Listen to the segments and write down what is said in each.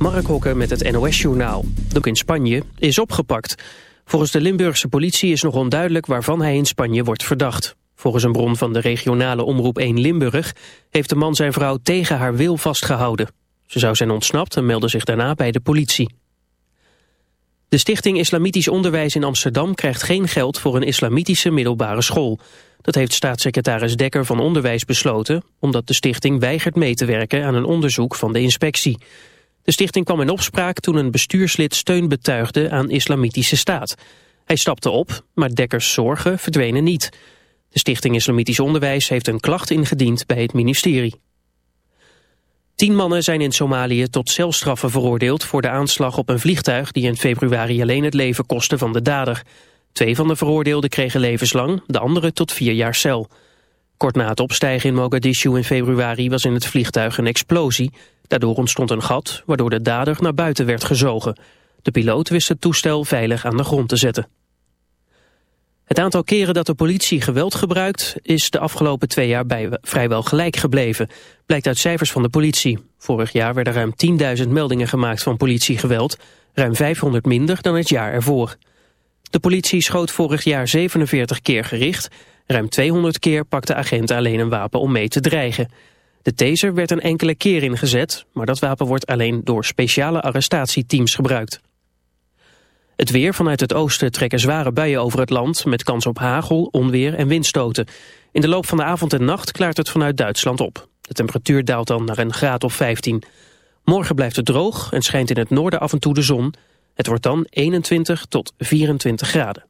Mark Hokke met het NOS-journaal. De in Spanje is opgepakt. Volgens de Limburgse politie is nog onduidelijk waarvan hij in Spanje wordt verdacht. Volgens een bron van de regionale omroep 1 Limburg... heeft de man zijn vrouw tegen haar wil vastgehouden. Ze zou zijn ontsnapt en meldde zich daarna bij de politie. De Stichting Islamitisch Onderwijs in Amsterdam krijgt geen geld voor een islamitische middelbare school. Dat heeft staatssecretaris Dekker van Onderwijs besloten... omdat de stichting weigert mee te werken aan een onderzoek van de inspectie. De stichting kwam in opspraak toen een bestuurslid steun betuigde aan islamitische staat. Hij stapte op, maar Dekkers zorgen verdwenen niet. De Stichting Islamitisch Onderwijs heeft een klacht ingediend bij het ministerie. Tien mannen zijn in Somalië tot celstraffen veroordeeld voor de aanslag op een vliegtuig die in februari alleen het leven kostte van de dader. Twee van de veroordeelden kregen levenslang, de andere tot vier jaar cel. Kort na het opstijgen in Mogadishu in februari was in het vliegtuig een explosie. Daardoor ontstond een gat, waardoor de dader naar buiten werd gezogen. De piloot wist het toestel veilig aan de grond te zetten. Het aantal keren dat de politie geweld gebruikt is de afgelopen twee jaar bij vrijwel gelijk gebleven. Blijkt uit cijfers van de politie. Vorig jaar werden ruim 10.000 meldingen gemaakt van politiegeweld. Ruim 500 minder dan het jaar ervoor. De politie schoot vorig jaar 47 keer gericht. Ruim 200 keer pakte agenten alleen een wapen om mee te dreigen. De taser werd een enkele keer ingezet, maar dat wapen wordt alleen door speciale arrestatieteams gebruikt. Het weer vanuit het oosten trekken zware buien over het land... met kans op hagel, onweer en windstoten. In de loop van de avond en nacht klaart het vanuit Duitsland op. De temperatuur daalt dan naar een graad of 15. Morgen blijft het droog en schijnt in het noorden af en toe de zon. Het wordt dan 21 tot 24 graden.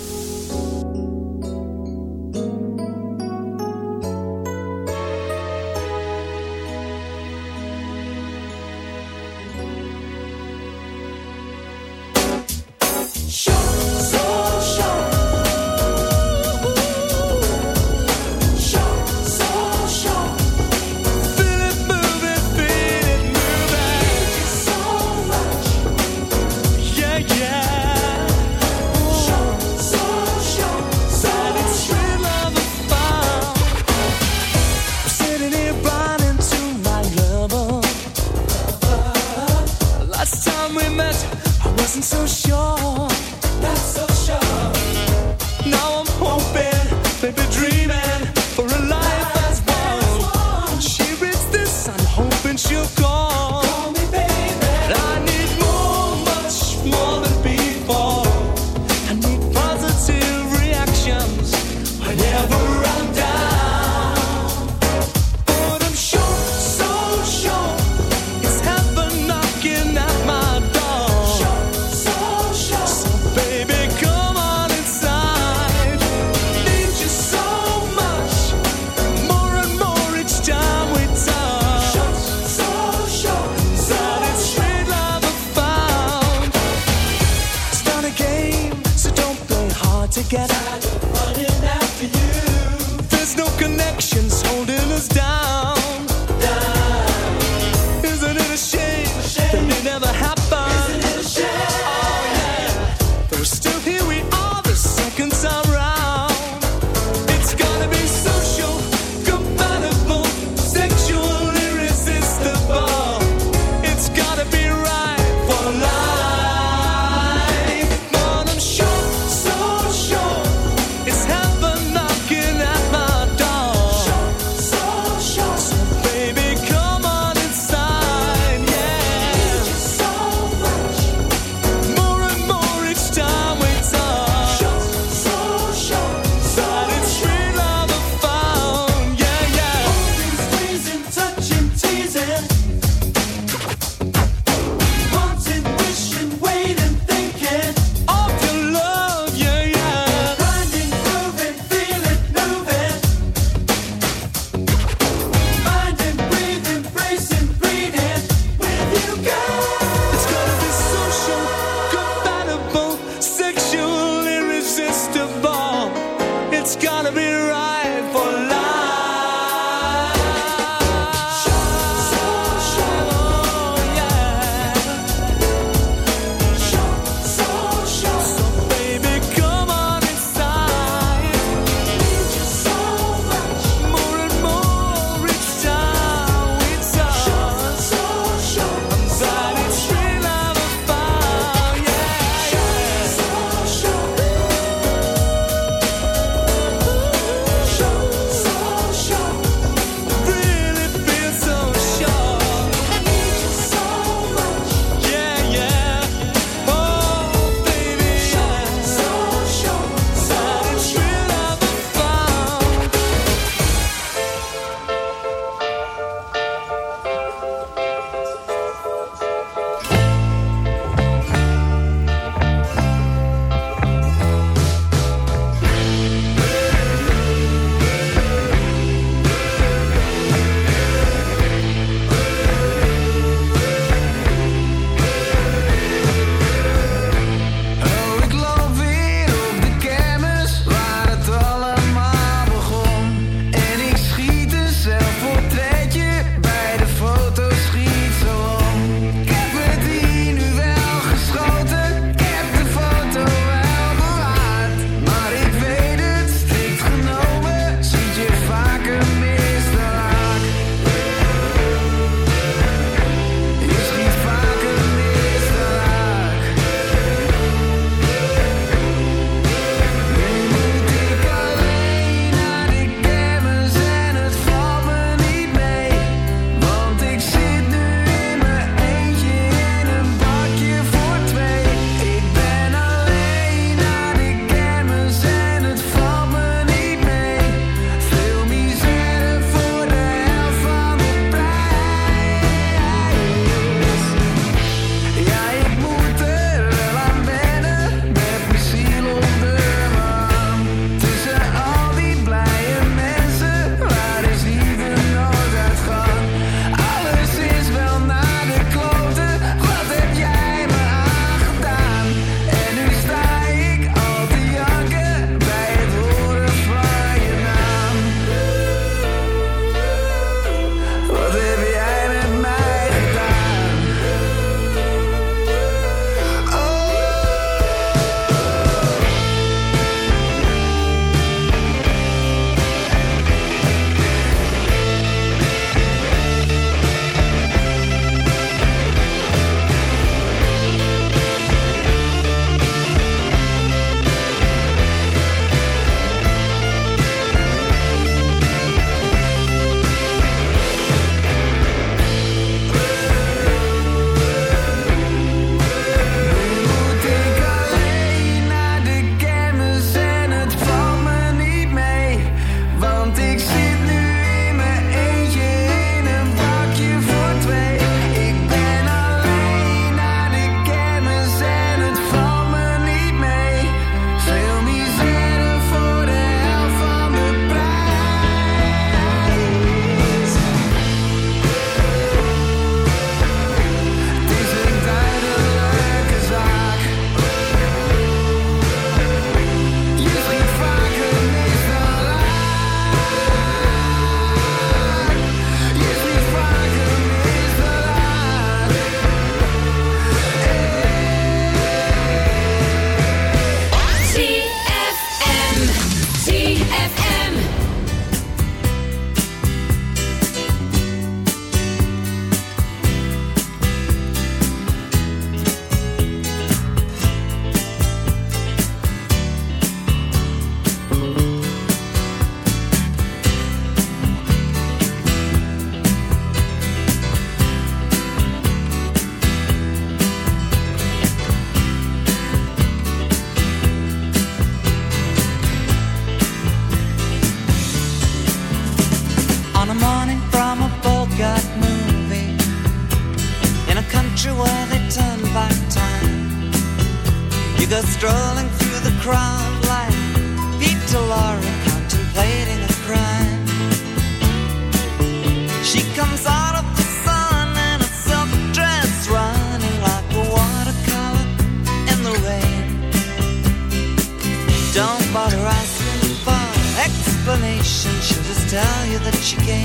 tell you that she came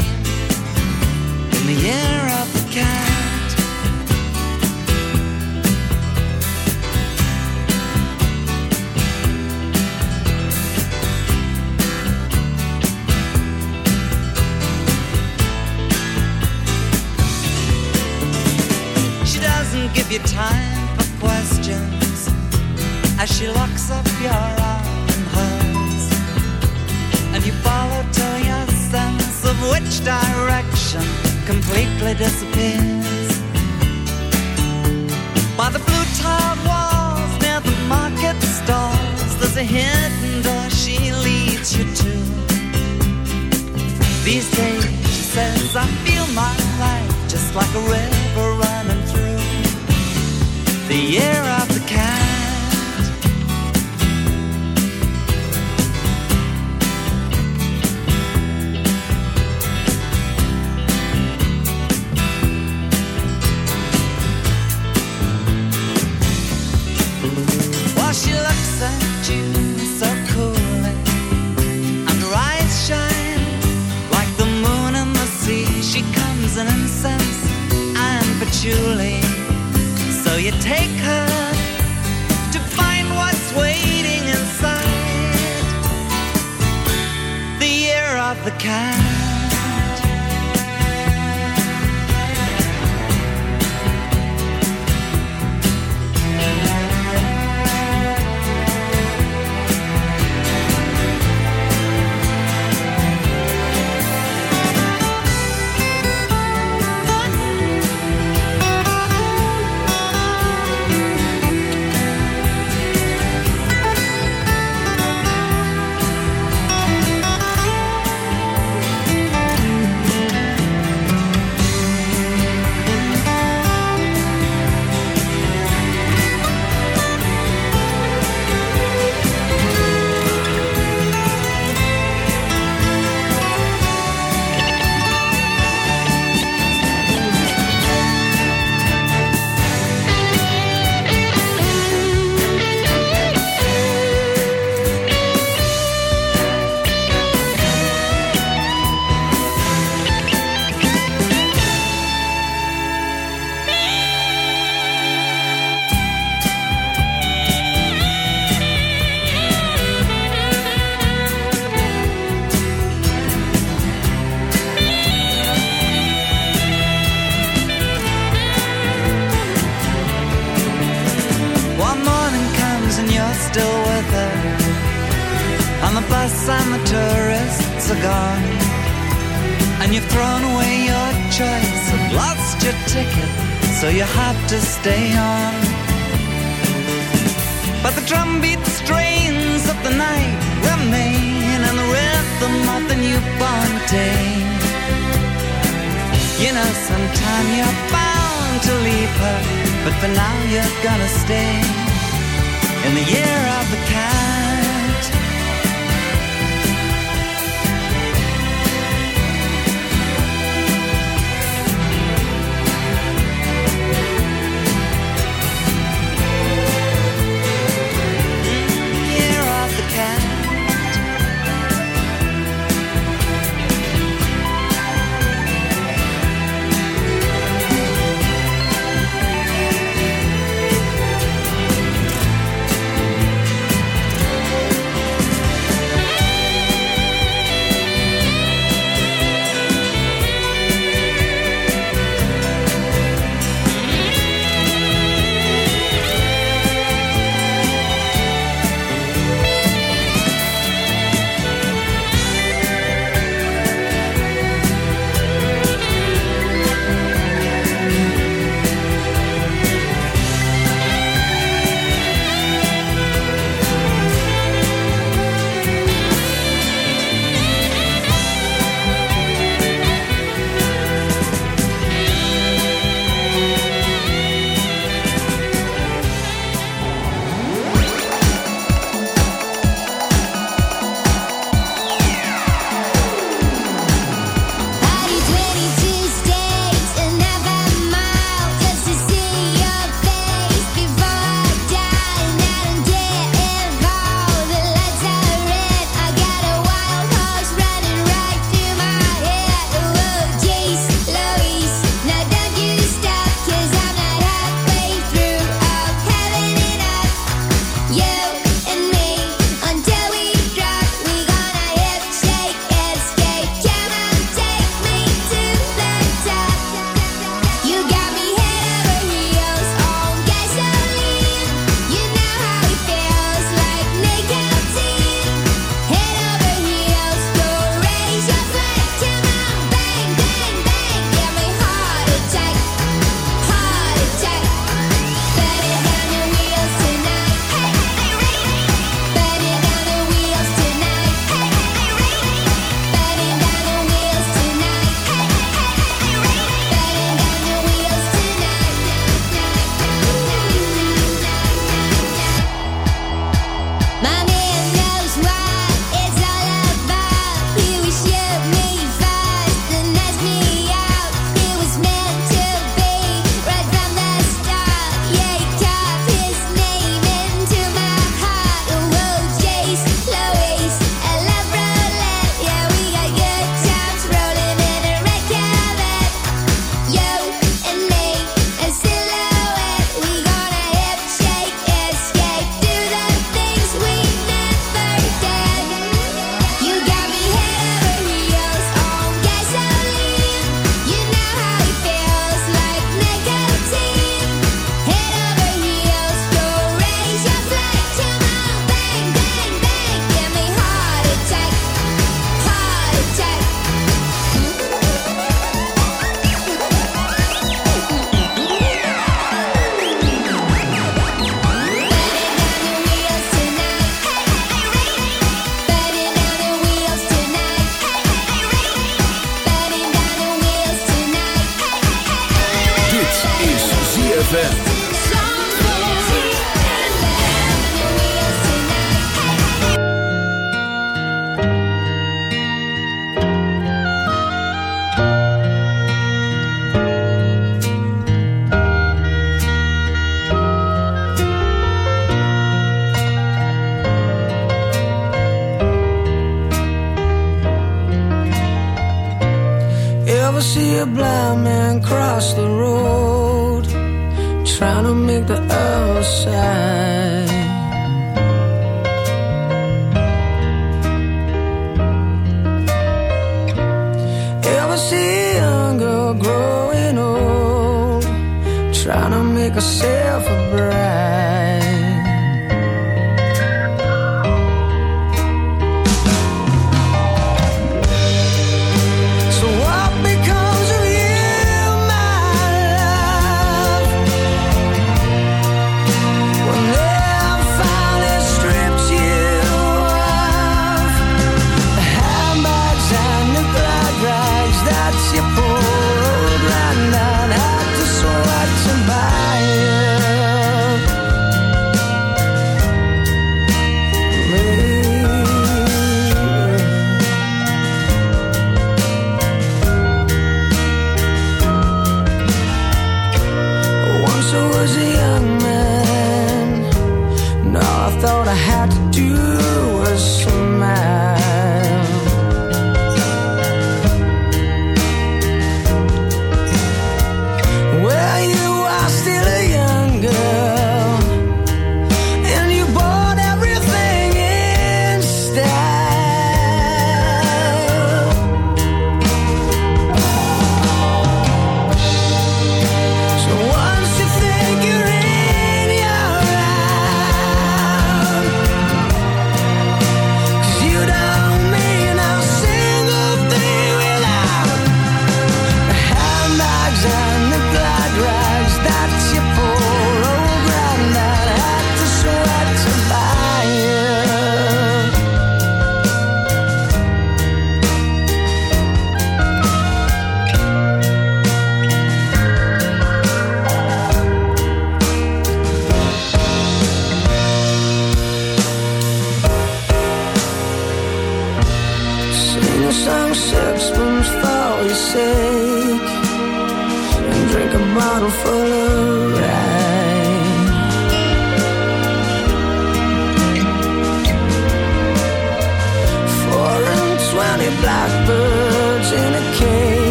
in the year of the cat.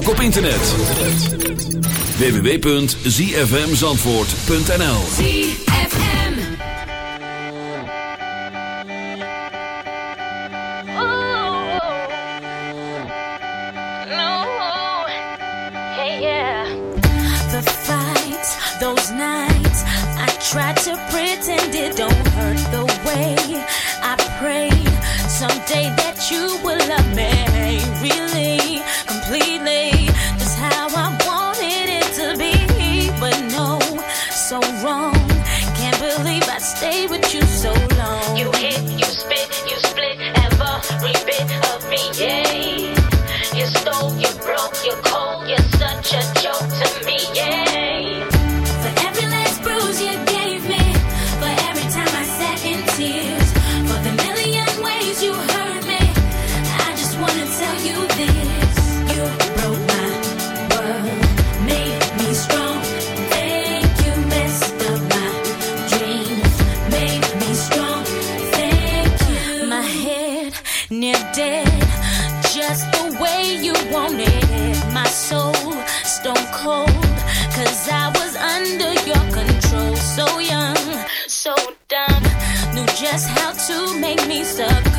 ook op internet. www.zfmzandvoort.nl Someday that you will love me up.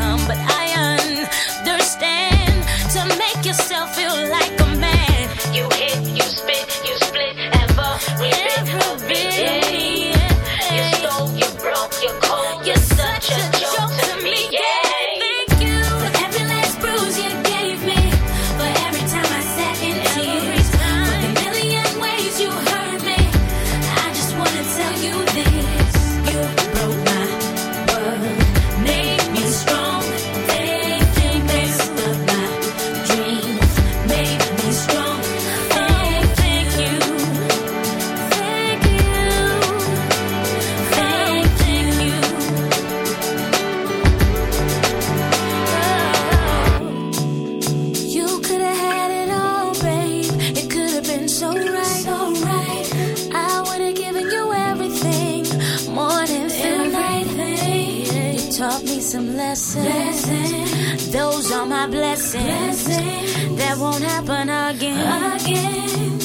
some lessons. lessons. Those are my blessings. blessings. That won't happen again. again.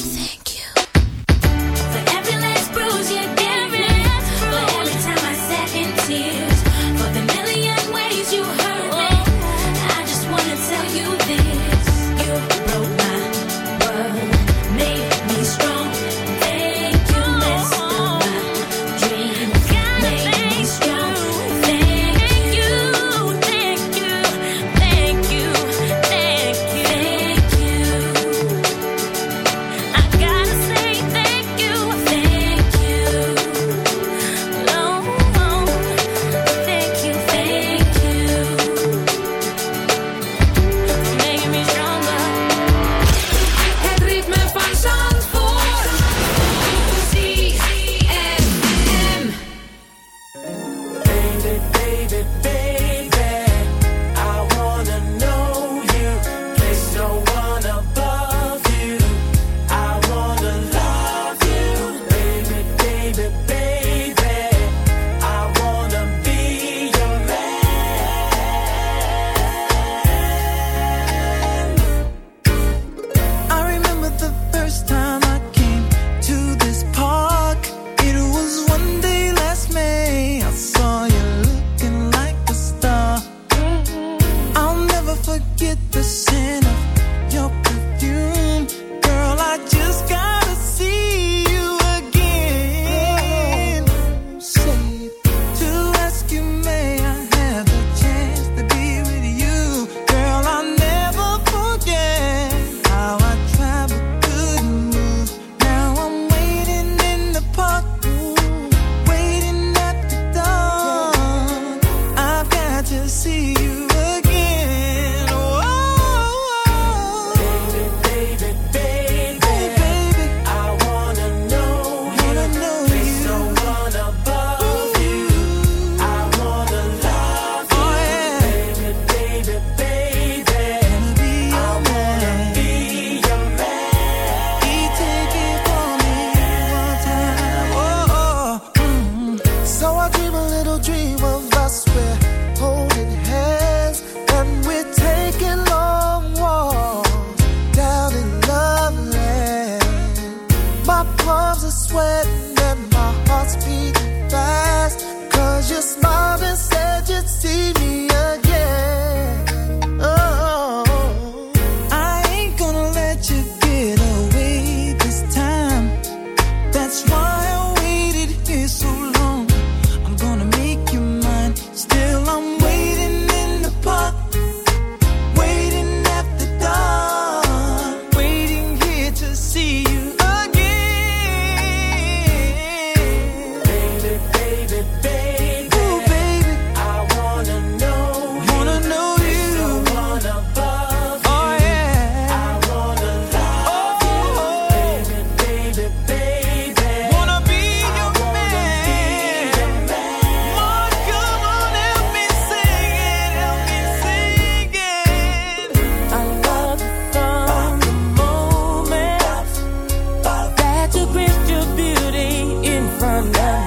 from the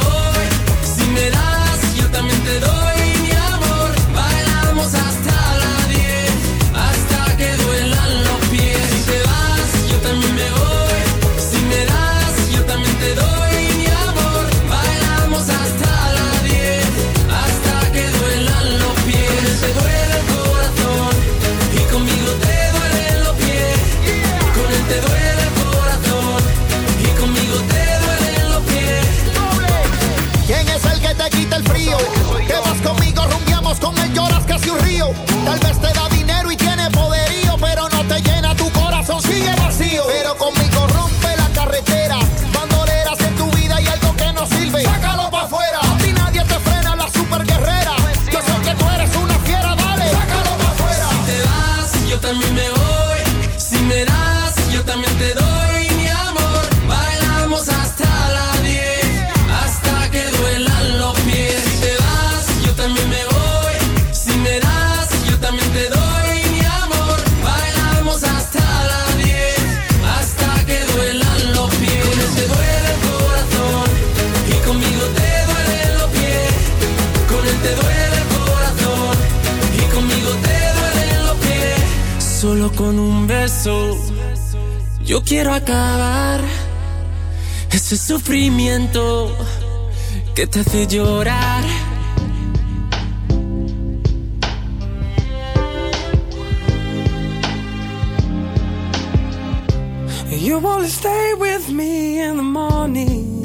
solo con un beso. Yo quiero acabar ese sufrimiento que te hace llorar. You only stay with me in the morning.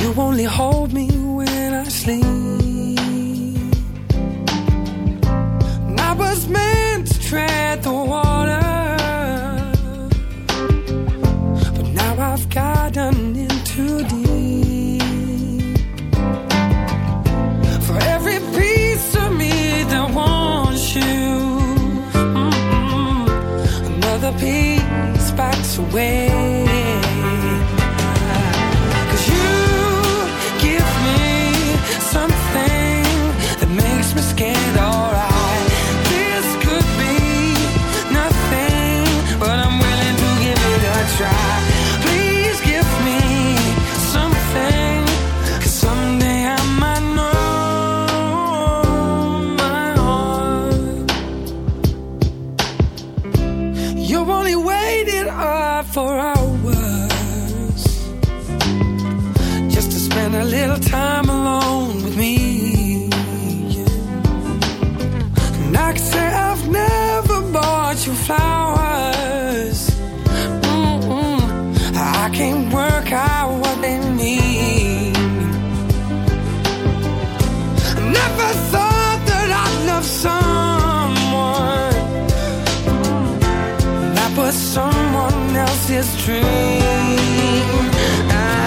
You only hold me when I sleep. was meant to tread the water, but now I've gotten into deep. For every piece of me that wants you, another piece away. someone else's dream. I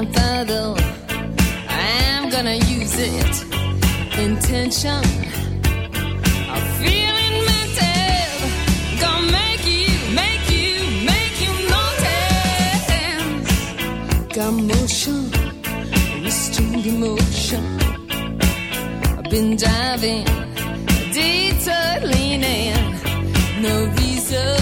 candle. I am gonna use it. Intention. I'm feeling mental. Gonna make you, make you, make you notice. Got motion, restrained emotion. I've been diving, detour leaning. No reason.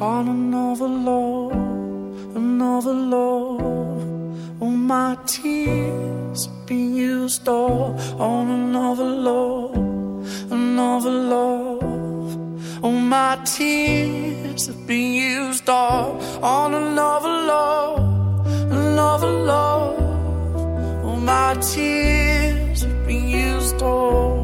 on another love, another love. All my tears been used up on another love, another love. All my tears have been used up on another love, another love. All my tears have been used up.